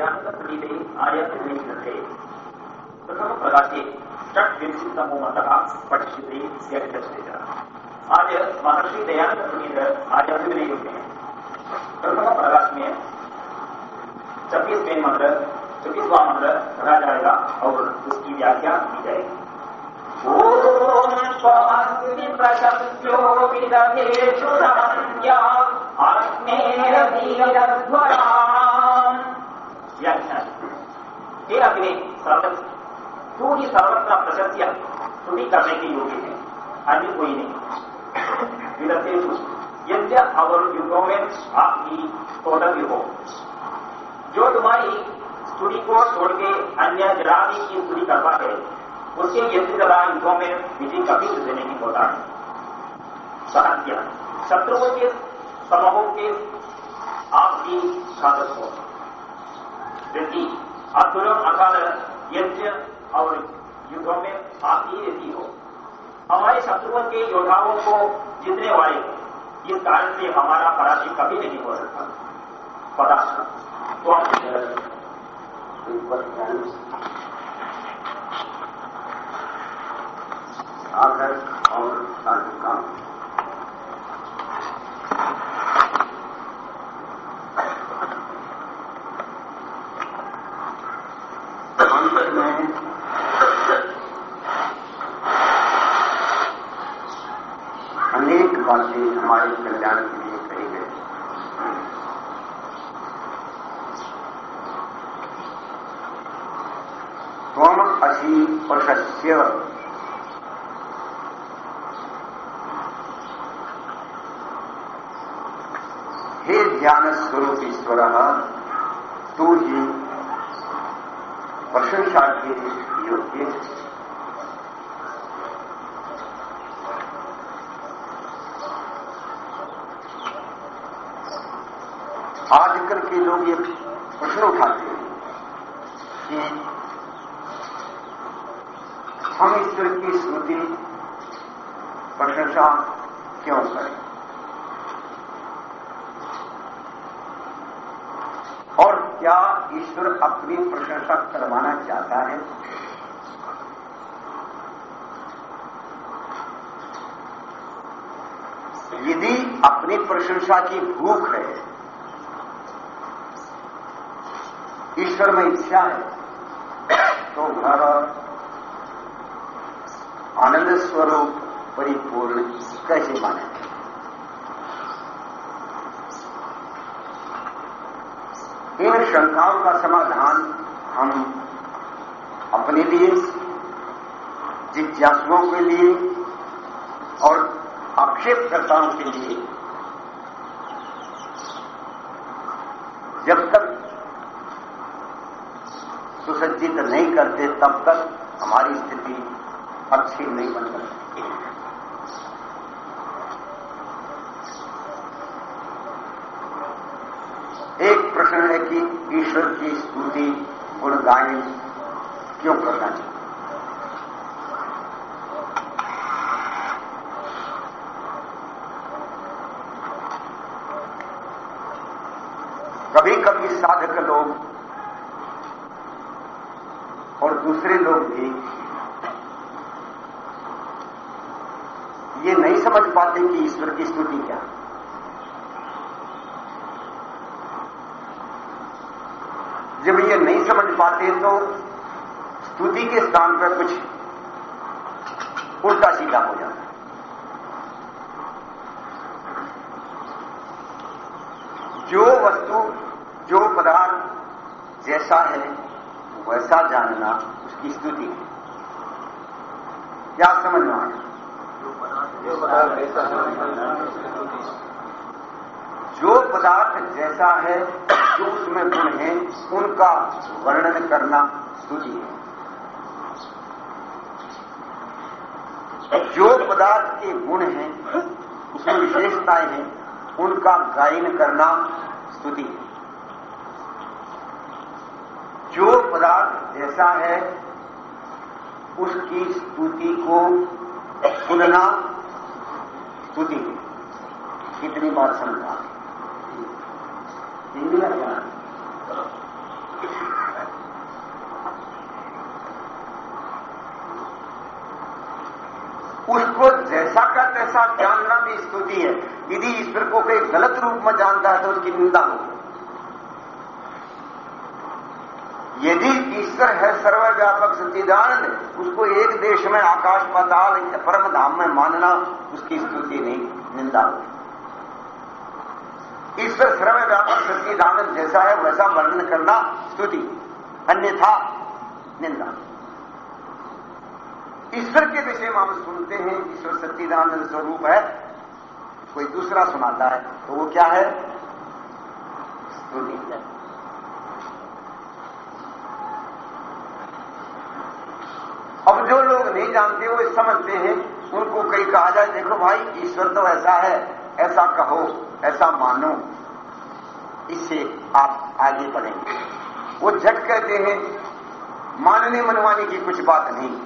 आर्यग्रथे प्रथमप्रकाशे षट्विंशतमो मतः पठिष्यते व्यक्तस्य च आज महर्षि दयानंद पुनीत आर्याभिनय युग में प्रथम प्रकाश में छब्बीसवें मंत्र छब्बीसवा मंत्र पढ़ा जाएगा और उसकी व्याख्या की जाएगी अग्नेरधीरध्वराम् व्याख्या हे अग्नि सर्व तू ही सर्वत्र प्रशस्या स्तुति करने के योग्य है। अन्य कोई नहीं। यद्य और युगों में आपकी तोड़व्य हो जो तुम्हारी स्तुति को छोड़ के अन्य जरादी की स्तुति करता है उसके यज्ञ तथा युद्धों में विजय कभी सिद्ध नहीं होता। है सहत्य शत्रुओं के समूहों के आपकी घातक हो। वृद्धि अद्भुत अकाल यज्ञ और युद्धों में आपकी रहती हो। हमारे शत्रुओं के योद्धाओं को जीतने वाले इस कारण से हमारा पराजय कभी नहीं हो सकता। पता तो हम आकर और काम अंत में अनेक बातें हमारे कल्याण के लिए कही गई त्वम असी प्रशस्य हे ज्ञान स्वरूप ईश्वर तू ही प्रशंसा के आजकल के लोग ये प्रश्न उठाते हैं कि हम ईश्वर की स्मृति प्रशंसा क्यों करें? और क्या ईश्वर अपनी प्रशंसा करवाना चाहता है? यदि अपनी प्रशंसा की भूख है, ईश्वर में इच्छा है तो घर आनंद स्वरूप परिपूर्ण कैसे माने? इन शंकाओं का समाधान हम अपने लिए, जिज्ञासुओं के लिए और आक्षेपकर्ताओं के लिए। जब तक सुसज्जित नहीं करते, तब तक हमारी स्थिति अच्छी नहीं बन सकती। एक प्रश्न है कि ईश्वर की स्तुति गुणगायन क्यों करना चाहिए कभी कभी साधक लोग और दूसरे लोग भी ये नहीं समझ पाते कि ईश्वर की स्तुति क्या जब ये नहीं समझ पाते तो स्तुति के स्थान पर कुछ उल्टा सीधा हो जाता है। जो वस्तु, जो पदार्थ जैसा है, वैसा जानना उसकी स्तुति है। क्या समझ में आया जो पदार्थ जैसा है, जो उसमें गुण है, उनका वर्णन करना स्तुति है। जो पदार्थ के गुण हैं, उसमें विशेषताएँ हैं, उनका गायन करना स्तुति है। जो पदार्थ जैसा है, उसकी स्तुति को सुनना स्तुति कितनी बार समझा? उसको जैसा का तैसा जानना भी स्तुति है। यदि ईश्वर को कोई गलत रूप में जानता है तो उसकी निंदा होगी यदि ईश्वर है सर्वव्यापक सच्चिदानंद, उसको एक देश में आकाश पाताल परम धाम में मानना उसकी स्तुति नहीं, निंदा ईश्वर सर्वव्यापक सच्चिदानंद जैसा है, वैसा वर्णन करना स्तुति, अन्यथा निंदा। ईश्वर के विषय में हम सुनते हैं, ईश्वर सच्चिदानंद स्वरूप है, कोई दूसरा सुनाता है तो वो क्या है? स्तुति अब जो लोग नहीं जानते वो समझते हैं, उनको कहीं कहा जाए, देखो भाई, ईश्वर तो ऐसा है, ऐसा कहो, ऐसा मानो। इससे आप आगे बढ़ेंगे। वो झट कहते हैं, मानने मनवाने की कुछ बात नहीं।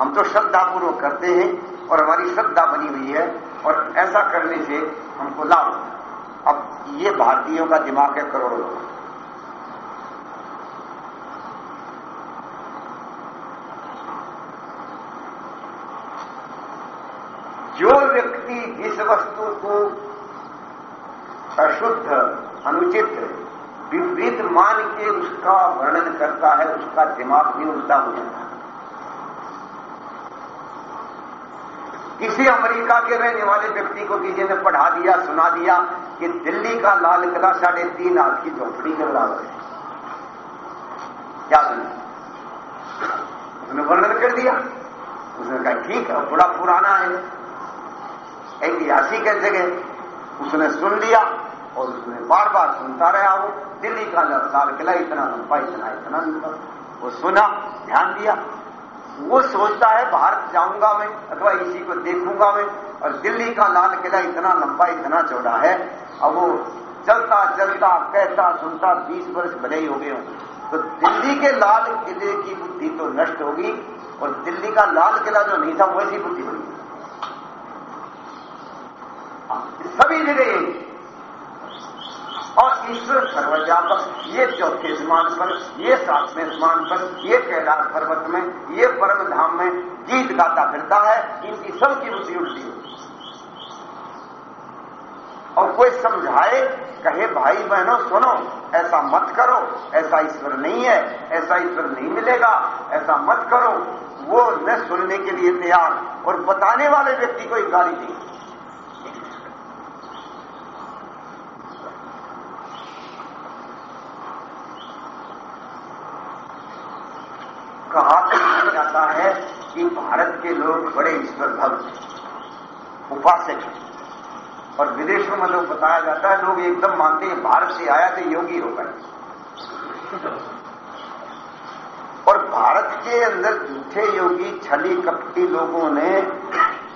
हम तो श्रद्धापूर्वक करते हैं और हमारी श्रद्धा बनी हुई है और ऐसा करने से हमको लाभ अब ये भारतीयों का दिमाग है करोड़ों। लोग जो व्यक्ति जिस वस्तु को अशुद्ध, अनुचित, विपरीत मान के उसका वर्णन करता है, उसका दिमाग भी उल्टा हो जाता है। किसी अमेरिका के रहने वाले व्यक्ति को किसी ने पढ़ा दिया, सुना दिया कि दिल्ली का लाल किला साढ़े तीन हाथ की झोपड़ी के बराबर है। क्या सुना उसने वर्णन कर दिया। उसने कहा, ठीक है बड़ा पुराना है। ऐतिहासिक है जगह। उसने सुन लिया और उसने बार बार सुनता रहा वो। दिल्ली का लाल किला इतना लंबा इतना इतना लंबा वो सुना, ध्यान दिया। वो सोचता है, भारत जाऊँगा मैं, अथवा इसी को देखूँगा मैं। और दिल्ली का लाल किला इतना लंबा, इतना चौड़ा है। अब वो चलता चलता, कहता, सुनता, बीस वर्ष भले ही हो गए हों। तो दिल्ली के लाल किले की बुद्धि तो नष्ट होगी। और दिल्ली का लाल किला जो नहीं था वैसी बुद्धि बनी सभी जगह और ईश्वर सर्वव्यापक, ये चौथे स्मान पर, ये सातवें स्मान पर, ये कैलाश पर्वत में, ये परम धाम में गीत गाता फिरता है, इनकी सबकी रुचि उल्टी होती और कोई समझाए, कहे, भाई बहनों, सुनो, ऐसा मत करो, ऐसा ईश्वर नहीं है, ऐसा ईश्वर नहीं मिलेगा, ऐसा मत करो। वो न सुनने के लिए तैयार, और बताने वाले व्यक्ति को एक गाली दी कहा जाता है कि भारत के लोग बड़े ईश्वर भक्त उपासक हैं। और विदेशों में लोग बताया जाता है, लोग एकदम मानते हैं, भारत से आया तो योगी हो गए। और भारत के अंदर झूठे योगी, छली कपटी लोगों ने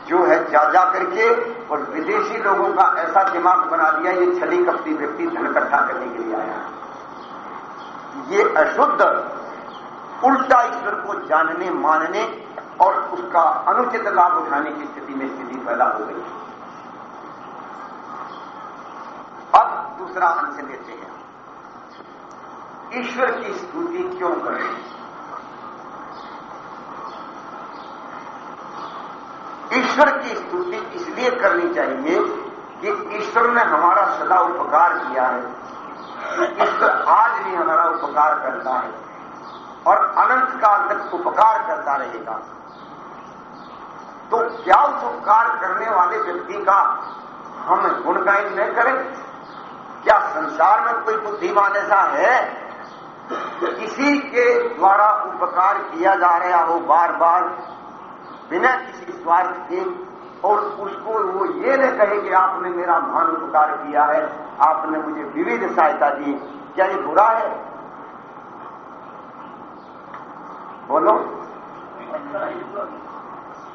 जो है जा जा करके और विदेशी लोगों का ऐसा दिमाग बना दिया, ये छली कपटी व्यक्ति धन इकट्ठा करने के लिए आया। ये अशुद्ध उल्टा ईश्वर को जानने, मानने और उसका अनुचित लाभ उठाने की स्थिति में स्थिति पैदा हो गई। अब दूसरा अंश लेते हैं। ईश्वर की स्तुति क्यों करें? ईश्वर की स्तुति इसलिए करनी चाहिए कि ईश्वर ने हमारा सदा उपकार किया है। ईश्वर आज भी हमारा उपकार करता है। और अनंत काल तक उपकार करता रहेगा। तो क्या उस उपकार करने वाले व्यक्ति का हम गुणगायन न करें? क्या संसार में कोई बुद्धिमान ऐसा है? किसी के द्वारा उपकार किया जा रहा हो बार बार बिना किसी स्वार्थ के, और उसको वो ये न कहे कि आपने मेरा महान उपकार किया है, आपने मुझे विविध सहायता दी क्या ये बुरा है। बोलो।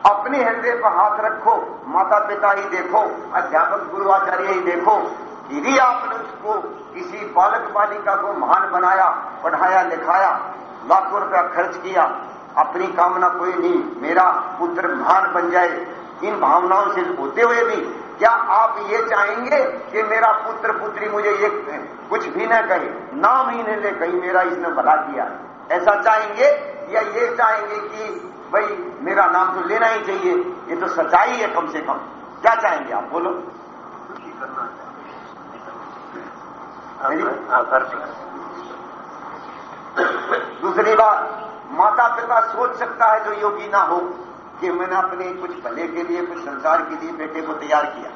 अपने हृदय पर हाथ रखो माता पिता ही देखो, अध्यापक गुरुआचार्य ही देखो। यदि आपने उसको किसी बालक बालिका को महान बनाया, पढ़ाया, लिखाया, लाखों रुपया खर्च किया, अपनी कामना कोई नहीं, मेरा पुत्र महान बन जाए, इन भावनाओं से होते हुए भी, क्या आप ये चाहेंगे कि मेरा पुत्र पुत्री मुझे ये कुछ भी न कहे? नाम ही नहीं ले, कहीं मेरा इसने भला किया। ऐसा चाहेंगे? या ये चाहेंगे कि भाई मेरा नाम तो लेना ही चाहिए ये तो सच्चाई है कम से कम। क्या चाहेंगे आप? बोलो। दूसरी बात माता पिता सोच सकता है जो योगी ना हो कि मैंने अपने कुछ भले के लिए कुछ संसार के लिए बेटे को तैयार किया।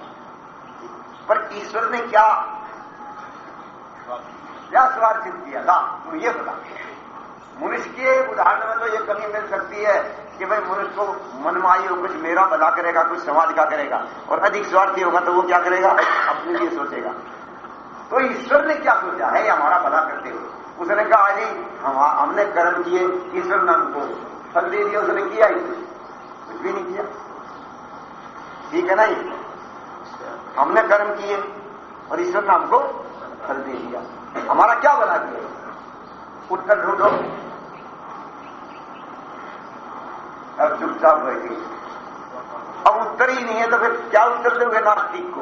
पर ईश्वर ने क्या? क्या स्वार्थित किया था? तुम ये बता मनुष्य के उदाहरण में तो ये कमी मिल सकती है कि भाई मनुष्य को मनमाई हो कुछ मेरा भला करेगा, कुछ समाज का करेगा और अधिक स्वार्थी होगा तो वो क्या करेगा? अपने लिए सोचेगा। तो ईश्वर ने क्या सोचा? है, हमारा भला करते हुए। उसने कहा, जी, हम, हमने कर्म किए, ईश्वर ने हमको फल दे दिया, उसने किया ही कुछ भी नहीं किया। ठीक है नहीं हमने कर्म किए और ईश्वर ने हमको फल दे दिया। हमारा क्या भला किया उत्तर ढूंढो। अब चुपचाप बैठे। अब उत्तर ही नहीं है तो फिर क्या उत्तर दोगे नास्तिक को?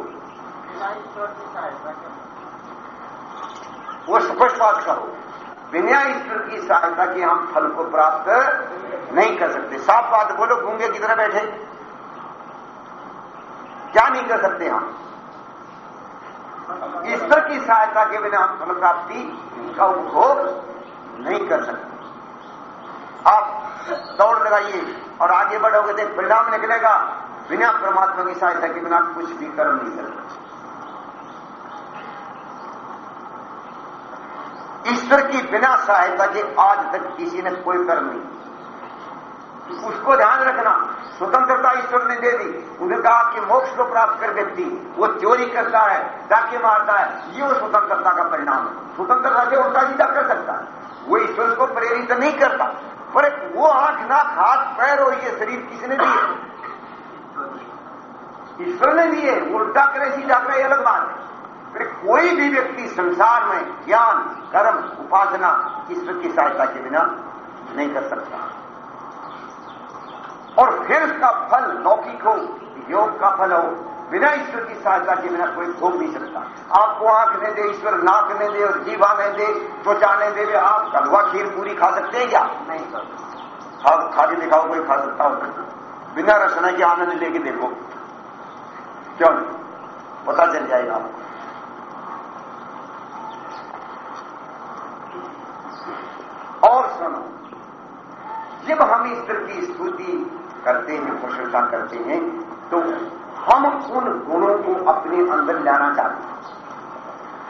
वो स्पष्ट बात कहो बिना ईश्वर की सहायता के हम फल को प्राप्त नहीं कर सकते। साफ़ बात बोलो, गूँगे की तरह बैठे। क्या नहीं कर सकते हम? ईश्वर की सहायता के बिना हम फल प्राप्ति का उपभोग नहीं कर सकते आप दौड़ लगाइए और आगे बढ़ोगे तो परिणाम निकलेगा। बिना परमात्मा की सहायता के बिना कुछ भी कर्म नहीं सकते ईश्वर की बिना सहायता के आज तक किसी ने कोई कर्म नहीं उसको ध्यान रखना। स्वतंत्रता ईश्वर ने दे दी। उन्हें कहा कि मोक्ष को प्राप्त कर व्यक्ति, वो चोरी करता है, डाके मारता है, ये वो स्वतंत्रता का परिणाम है। स्वतंत्रता से उल्टा सीधा कर सकता है। वो ईश्वर को प्रेरित नहीं करता। पर वो आँख नाक हाथ पैर और ये शरीर किसने दिए? ईश्वर ने दिए उल्टा करे, सीधा करे अलग बात है। फिर कोई भी व्यक्ति संसार में ज्ञान, कर्म, उपासना, ईश्वर की सहायता के बिना नहीं कर सकता। और फिर उसका फल लौकिक हो, योग का फल हो बिना ईश्वर की सहायता के बिना कोई भोग नहीं सकता। आपको आँख ने दे, ईश्वर नाक ने दे और जीवा ने दे, त्वचा ने दे, आप कलवा खीर पूरी खा सकते हैं क्या? नहीं खा खा के दिखाओ, कोई खा सकता हो बिना रचना के आनंद लेके देखो। क्यों पता चल जाएगा आपको। और सुनो, जब हम ईश्वर की स्तुति करते हैं, प्रशंसा करते हैं तो हम उन गुणों को अपने अंदर लाना चाहते हैं।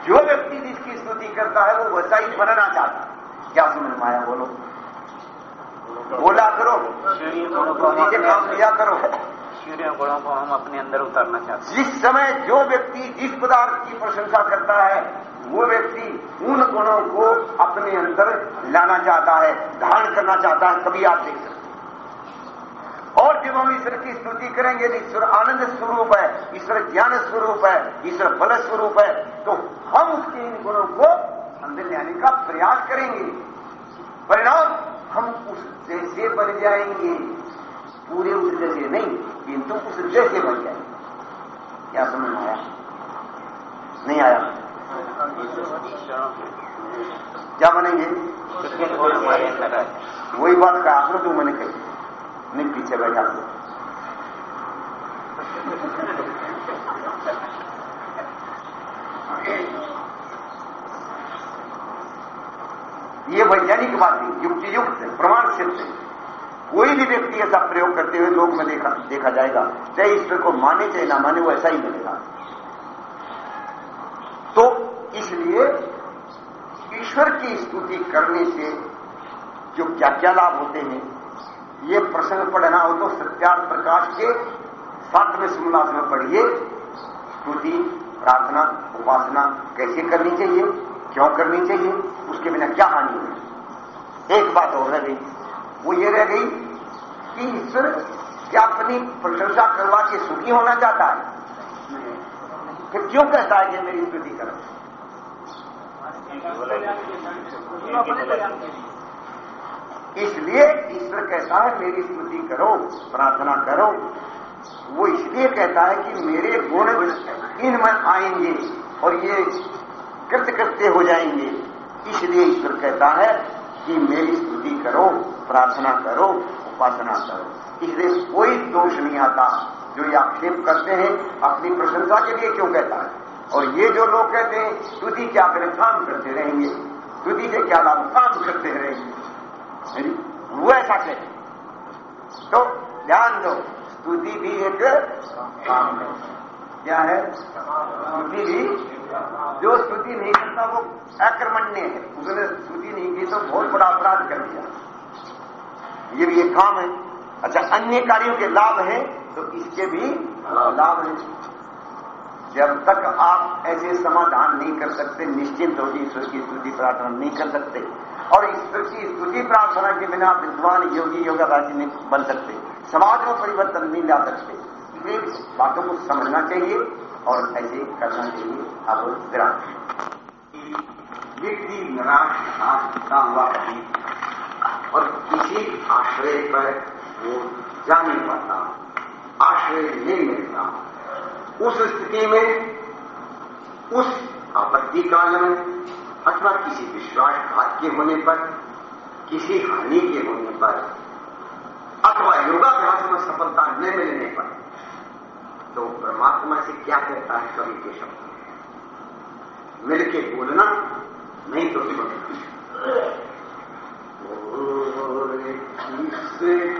जो व्यक्ति जिसकी स्तुति करता है वो वैसा ही बनना चाहता है। क्या समझ माया? बोलो। बोला करो। नीचे काम लिया करो। सूर्य गुणों को हम अपने अंदर उतारना चाहते हैं। जिस समय जो व्यक्ति जिस पदार्थ की प्रशंसा करता है वो व्यक्ति उन गुणों को अपने अंदर लाना चाहता है धारण करना चाहता है कभी आप देख सकते और जब हम ईश्वर की स्तुति करेंगे तो ईश्वर आनंद स्वरूप है ईश्वर ज्ञान स्वरूप है ईश्वर बल स्वरूप है तो हम उसके इन गुणों को अंदर लाने का प्रयास करेंगे। परिणाम हम उस जैसे बन जाएँगे। पूरे उस जैसे नहीं किंतु उस जैसे बन जाएँगे। क्या समझ में आया? नहीं आया। क्या बनेंगे? वही बात कहा आपने तो मैंने कही। नहीं पीछे बैठा तो ये वैज्ञानिक बात है युक्ति युक्त है प्रमाण सिद्ध है। कोई भी व्यक्ति ऐसा प्रयोग करते हुए लोग में देखा देखा जाएगा, चाहे ईश्वर को माने चाहे ना माने, वो ऐसा ही मिलेगा। तो इसलिए ईश्वर की स्तुति करने से जो क्या क्या लाभ होते हैं ये प्रसंग पढ़ना हो तो सत्यार्थ प्रकाश के सातवें सिमलास में पढ़िए। स्तुति, प्रार्थना, उपासना कैसे करनी चाहिए? क्यों करनी चाहिए? उसके बिना क्या हानि है एक बात और रह गई। वो ये रह गई कि ईश्वर क्या अपनी प्रशंसा करवा के सुखी होना चाहता है। फिर क्यों कहता है कि मेरी स्तुति करो इसलिए ईश्वर कहता है मेरी स्तुति करो, प्रार्थना करो। वो इसलिए कहता है कि मेरे गुण इनमें आएँगे और ये कृत कृत्य हो जाएँगे। इसलिए ईश्वर कहता है कि मेरी स्तुति करो, प्रार्थना करो, उपासना करो। इसलिए कोई दोष नहीं आता। जो ये आक्षेप करते हैं, अपनी प्रशंसा के लिए क्यों कहता है? और ये जो लोग कहते हैं, स्तुति क्या करें काम करते रहेंगे। स्तुति से क्या लाभ? काम करते रहेंगे। वो ऐसा कहते तो ध्यान दो, स्तुति भी एक काम है। क्या है? स्तुति भी, जो स्तुति नहीं करता वो अक्रमण्य है। उसने स्तुति नहीं की तो बहुत बड़ा अपराध कर दिया। ये भी एक काम है। अच्छा अन्य कार्यों के लाभ है तो इसके भी लाभ है। जब तक आप ऐसे समाधान नहीं कर सकते, निश्चिंत होगी ईश्वर की स्तुति प्रार्थना नहीं कर सकते। और ईश्वर की स्तुति प्रार्थना के बिना विद्वान योगी योगा राशि नहीं बन सकते। समाज में परिवर्तन नहीं ला सकते। इसलिए बातों को समझना चाहिए और ऐसे करना चाहिए। अब विराम। व्यक्ति निराश हुआ और किसी आश्रय पर वो जा नहीं पाता आश्रय नहीं मिलता उस स्थिति में, उस आपत्ति काल में, अथवा किसी विश्वासघात के होने पर, किसी हानि के होने पर, अथवा योगाभ्यास में सफलता न मिलने पर तो परमात्मा से क्या कहता है कवि के शब्द? मिलके बोलना, नहीं तो किससे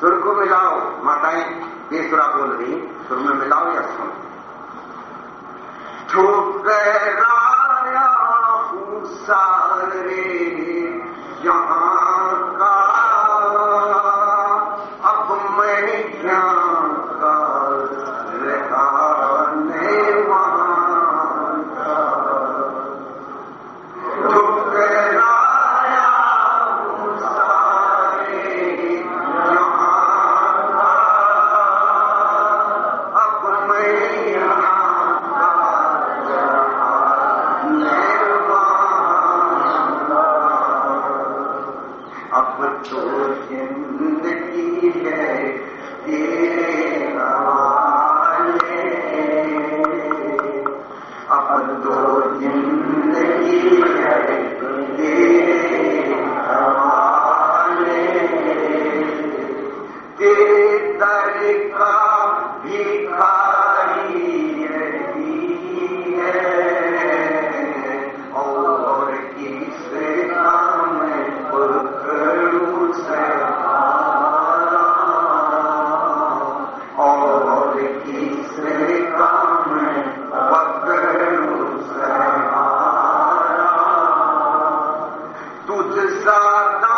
सुर को मिलाओ माताएँ तीसरा बोल रही सुर में मिलाओ या सुन? ठोकराया सारे आप तो जिंदगी है तेरा ले अब तो is uh,